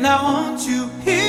and I want you here.